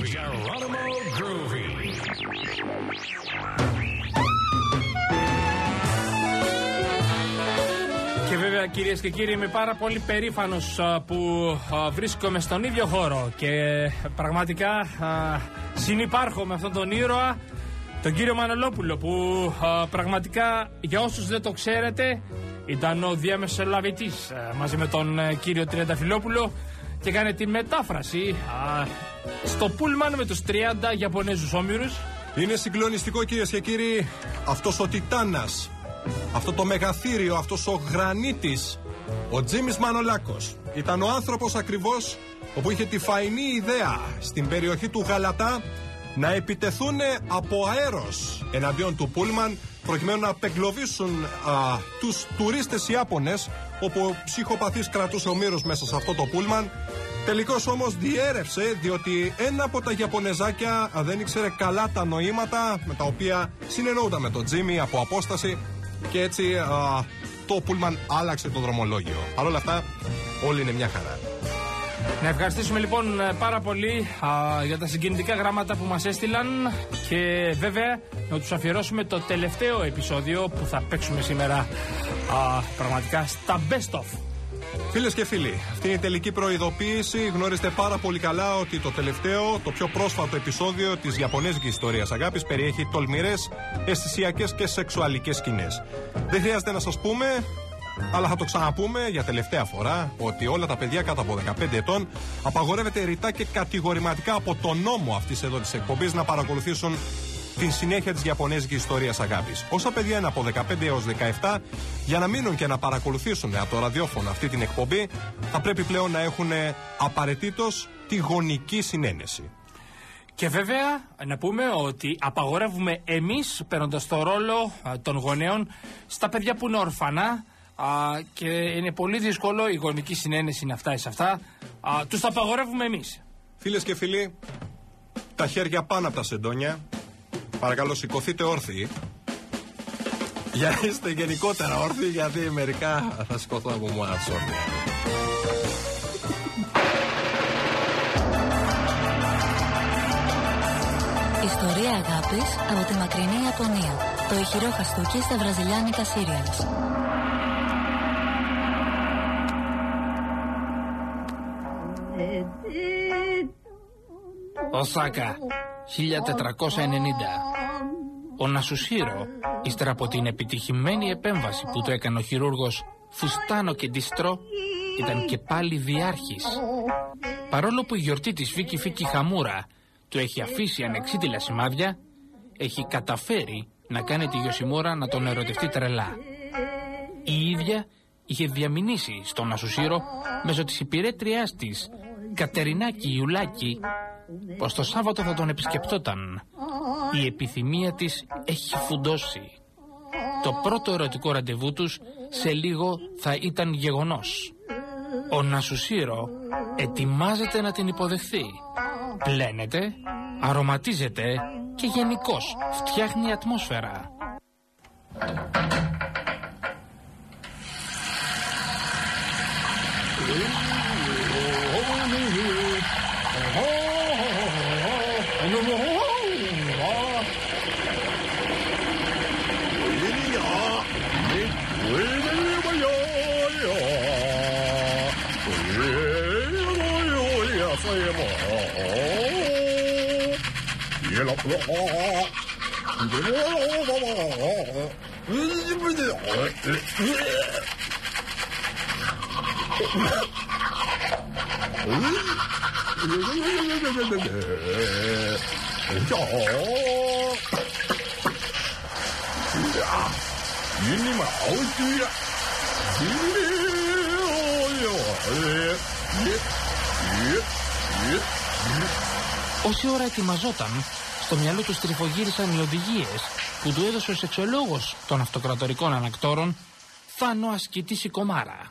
Geronimo Groovy. Και βέβαια κυρίες και κύριοι είμαι πάρα πολύ περήφανος που α, βρίσκομαι στον ίδιο χώρο και πραγματικά α, συνυπάρχω με αυτόν τον ήρωα τον κύριο Μανολόπουλο που α, πραγματικά για όσους δεν το ξέρετε ήταν ο διαμεσολαβητής α, μαζί με τον ε, κύριο Τριανταφυλόπουλο και έκανε τη μετάφραση. Α, στο πούλμαν με τους 30 Ιαπωνέζους όμοιρους. Είναι συγκλονιστικό κυρίες και κύριοι. Αυτός ο Τιτάνας αυτό το μεγαθύριο, αυτός ο γρανίτης ο Τζίμις Μανολάκος. Ήταν ο άνθρωπος ακριβώς όπου είχε τη φαϊνή ιδέα στην περιοχή του Γαλατά να επιτεθούν από αέρος εναντίον του Πούλμαν προκειμένου να απεγκλωβίσουν α, τους τουρίστες Ιάπωνες όπου ο ψυχοπαθής κρατούσε ο μύρος μέσα σε αυτό το Πούλμαν Τελικώς όμως διέρευσε διότι ένα από τα Ιαπωνεζάκια α, δεν ήξερε καλά τα νοήματα με τα οποία συνεννοούνταν με τον Τζίμι από απόσταση και έτσι α, το Πούλμαν άλλαξε το δρομολόγιο. Παρ' όλα αυτά όλοι είναι μια χαρά. Να ευχαριστήσουμε λοιπόν ε, πάρα πολύ α, για τα συγκινητικά γράμματα που μας έστειλαν και βέβαια να τους αφιερώσουμε το τελευταίο επεισόδιο που θα παίξουμε σήμερα α, πραγματικά στα best of. Φίλες και φίλοι, αυτή είναι η τελική προειδοποίηση. Γνωρίζετε πάρα πολύ καλά ότι το τελευταίο, το πιο πρόσφατο επεισόδιο της Ιαπωνέζικης ιστορίας αγάπης περιέχει τολμηρές, αισθησιακές και σεξουαλικές σκηνές. Δεν χρειάζεται να σας πούμε, αλλά θα το ξαναπούμε για τελευταία φορά, ότι όλα τα παιδιά κάτω από 15 ετών απαγορεύεται ρητά και κατηγορηματικά από τον νόμο αυτής εδώ της εκπομπής να παρακολουθήσουν την συνέχεια της Ιαπωνέζικης ιστορίας αγάπης. Όσα παιδιά είναι από 15 έως 17, για να μείνουν και να παρακολουθήσουν από το ραδιόφωνο αυτή την εκπομπή, θα πρέπει πλέον να έχουν απαραίτητος τη γονική συνένεση. Και βέβαια να πούμε ότι απαγορεύουμε εμείς παίρνοντας το ρόλο α, των γονέων στα παιδιά που είναι ορφανά α, και είναι πολύ δύσκολο η γονική συνένεση είναι αυτά ή σε αυτά. Α, τους τα απαγορεύουμε εμείς. Φίλες και φίλοι, τα χέρια πάνω από τα σεντόνια. Παρακαλώ, σηκωθείτε όρθιοι. Για να είστε γενικότερα όρθιοι, γιατί μερικά θα σηκωθώ από μόνα τους όρθιοι. Ιστορία αγάπης από τη μακρινή Ιαπωνία. Το ηχηρό χαστούκι στα βραζιλιάνικα σύριαλς. Οσάκα, 1490. Ο Νασουσίρο, ύστερα από την επιτυχημένη επέμβαση που του έκανε ο χειρούργος Φουστάνο και Ντιστρό, ήταν και πάλι διάρχης. Παρόλο που η γιορτή της Φίκη Φίκη Χαμούρα του έχει αφήσει ανεξίτηλα σημάδια, έχει καταφέρει να κάνει τη Γιωσιμούρα να τον ερωτευτεί τρελά. Η ίδια είχε διαμηνήσει στον Νασουσίρο μέσω της υπηρέτριάς της, Κατερινάκη Ιουλάκη, πως το Σάββατο θα τον επισκεπτόταν. Η επιθυμία της έχει φουντώσει. Το πρώτο ερωτικό ραντεβού τους σε λίγο θα ήταν γεγονός. Ο Νασουσίρο ετοιμάζεται να την υποδεχθεί. Πλένεται, αρωματίζεται και γενικώς φτιάχνει ατμόσφαιρα. Όση ώρα ετοιμαζόταν, Στο μυαλό τους τριφογύρισαν οι οδηγίες που του έδωσε ο σεξολόγος των αυτοκρατορικών ανακτόρων, Φάνο Ασκητή Κομάρα.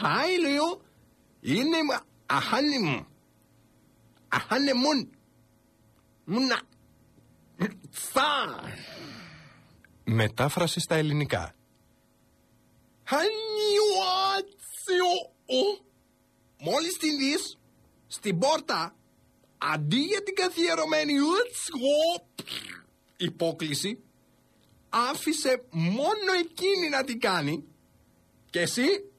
κορκολάλη μισιλέα κορκολίτ. Ιτσιν κρίτιο. Δανάκι. Χάι λέω. Είναι αχάνι μου. Αχάνι μουν. Μουνα. Τσα. Μετάφραση στα ελληνικά. Χανιουάτσιο. Μόλις την δεις, στην πόρτα, αντί για την καθιερωμένη ουτσγο, υπόκληση, άφησε μόνο εκείνη να την κάνει και εσύ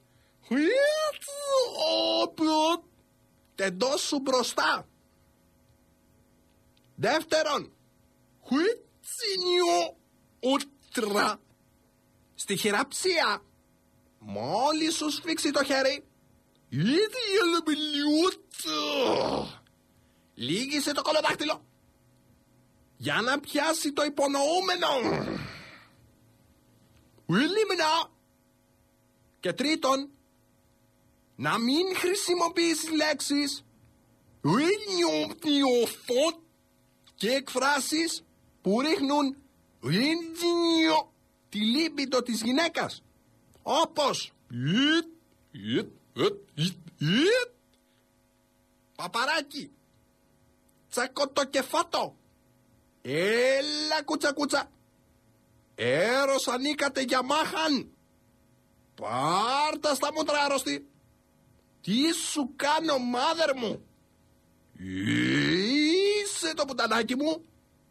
τεντός σου μπροστά. Δεύτερον, χουίτσινιο ούτρα στη χειραψία. Μόλις σου σφίξει το χέρι, ήδη Λίγησε το κολοδάχτυλο για να πιάσει το υπονοούμενο. Ουλίμενα. Και τρίτον, να μην χρησιμοποιήσεις λέξεις. Ουλιοφότ και εκφράσεις που ρίχνουν ριντζινιο τη λίμπητο της γυναίκας. Όπως ιτ, ιτ, ιτ, ιτ, παπαράκι, τσακωτοκεφάτο, έλα κούτσα κούτσα, έρος ανήκατε για μάχαν, πάρτα στα μούτρα άρρωστη, τι σου κάνω μάδερ μου, είσαι το πουτανάκι μου,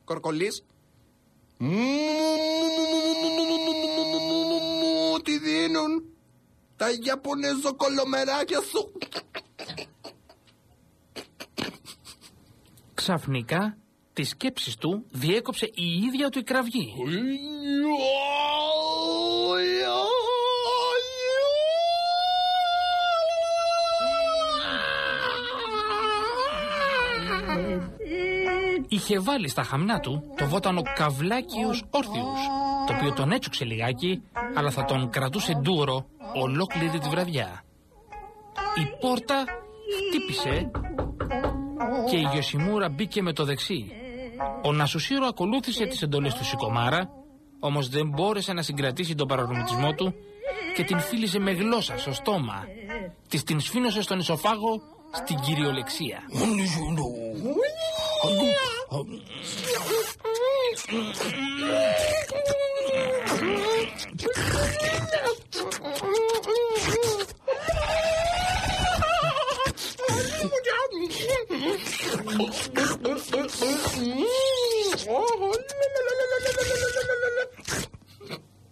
κορκολής, μου τι δίνουν τα Ιαπωνέζο κολομεράκια σου. Ξαφνικά, τις σκέψεις του διέκοψε η ίδια του η κραυγή. Είχε βάλει στα χαμνά του το βότανο καβλάκιους όρθιους, το οποίο τον έτσουξε λιγάκι, αλλά θα τον κρατούσε ντούρο ολόκληρη τη βραδιά. Η πόρτα χτύπησε και η Γιωσιμούρα μπήκε με το δεξί. Ο Νασουσίρο ακολούθησε τις εντολές του Σικομάρα, όμως δεν μπόρεσε να συγκρατήσει τον παρορμητισμό του και την φίλησε με γλώσσα στο στόμα. Της την σφήνωσε στον ισοφάγο στην κυριολεξία.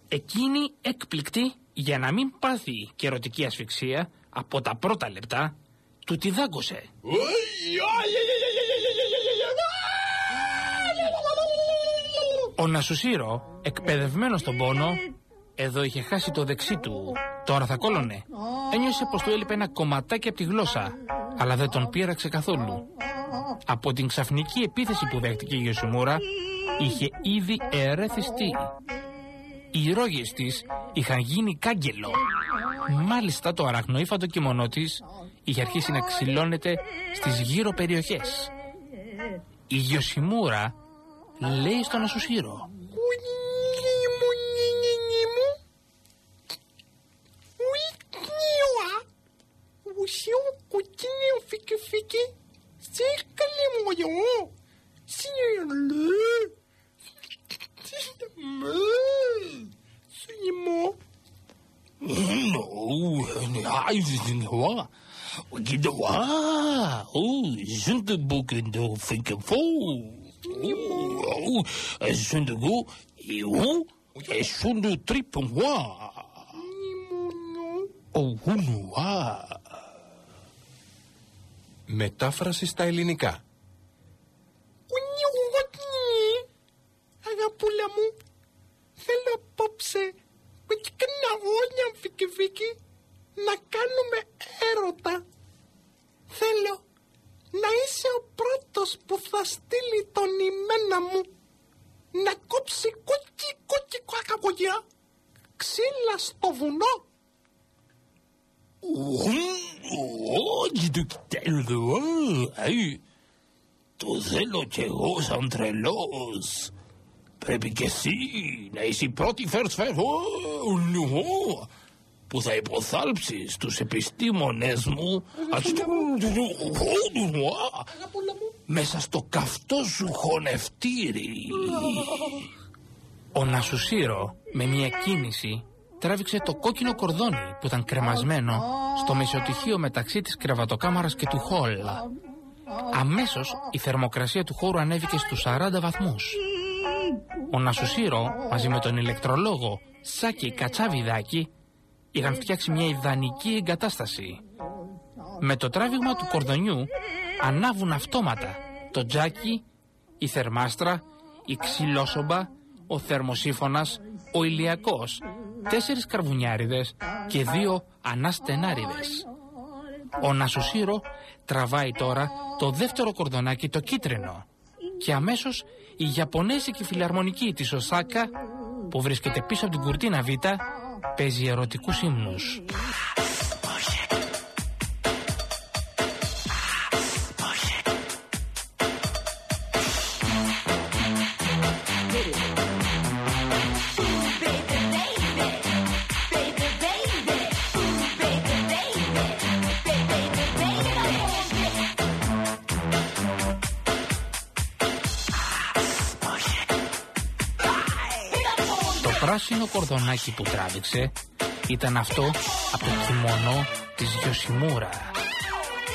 Εκείνη έκπληκτη για να μην πάθει και ερωτική ασφυξία από τα πρώτα λεπτά του τη δάγκωσε. Ο Νασουσίρο, εκπαιδευμένος στον πόνο, εδώ είχε χάσει το δεξί του. Τώρα θα κόλωνε. Ένιωσε πως του έλειπε ένα κομματάκι από τη γλώσσα, αλλά δεν τον πείραξε καθόλου. Από την ξαφνική επίθεση που δέχτηκε η Γιωσιμούρα, είχε ήδη ερεθιστεί. Οι ρόγες της είχαν γίνει κάγκελο. Μάλιστα το αραχνοήφαντο κιμονό της είχε αρχίσει να ξυλώνεται στις γύρω περιοχές. Η Γιωσιμούρα λέει στον Ασουσίρο. Zundeboeken Vinken vol. Zundego, eeuw, zonder trippen wa. Oh, hunua. Μετάφραση στα ελληνικά. Αγαπούλα μου, θέλω απόψε με την καναγόνια φίκι φίκι να κάνουμε έρωτα. Θέλω να είσαι ο πρώτος που θα στείλει τον ημένα μου να κόψει κούκι κούκι κουακακοκιά ξύλα στο βουνό. Όχι του κοιτέλου, το θέλω κι εγώ σαν τρελός. Πρέπει κι εσύ να είσαι η πρώτη φερσφεύω που θα υποθάλψεις τους επιστήμονες μου μέσα στο καυτό σου χωνευτήρι. Ο Νασουσίρο με μια κίνηση τράβηξε το κόκκινο κορδόνι που ήταν κρεμασμένο στο μεσοτυχείο μεταξύ της κρεβατοκάμαρας και του χόλ. Αμέσως η θερμοκρασία του χώρου ανέβηκε στους 40 βαθμούς. Ο Νασουσίρο μαζί με τον ηλεκτρολόγο Σάκη Κατσάβιδάκη είχαν φτιάξει μια ιδανική εγκατάσταση. Με το τράβηγμα του κορδονιού ανάβουν αυτόματα το τζάκι, η θερμάστρα, η ξυλόσομπα, ο θερμοσύφωνας, ο ηλιακός, τέσσερις καρβουνιάριδες και δύο αναστενάριδες. Ο Νασουσίρο τραβάει τώρα το δεύτερο κορδονάκι το κίτρινο και αμέσως η Ιαπωνέζικη φιλαρμονική της Οσάκα που βρίσκεται πίσω από την κουρτίνα Β παίζει ερωτικούς ύμνους. Πράσινο κορδονάκι που τράβηξε ήταν αυτό από το κιμονό της Γιωσιμούρα.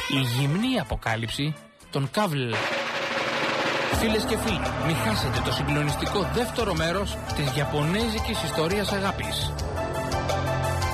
Η γυμνή αποκάλυψη των Καβλ. Φίλες και φίλοι, μην χάσετε το συγκλονιστικό δεύτερο μέρος της Ιαπωνέζικης ιστορίας αγάπης.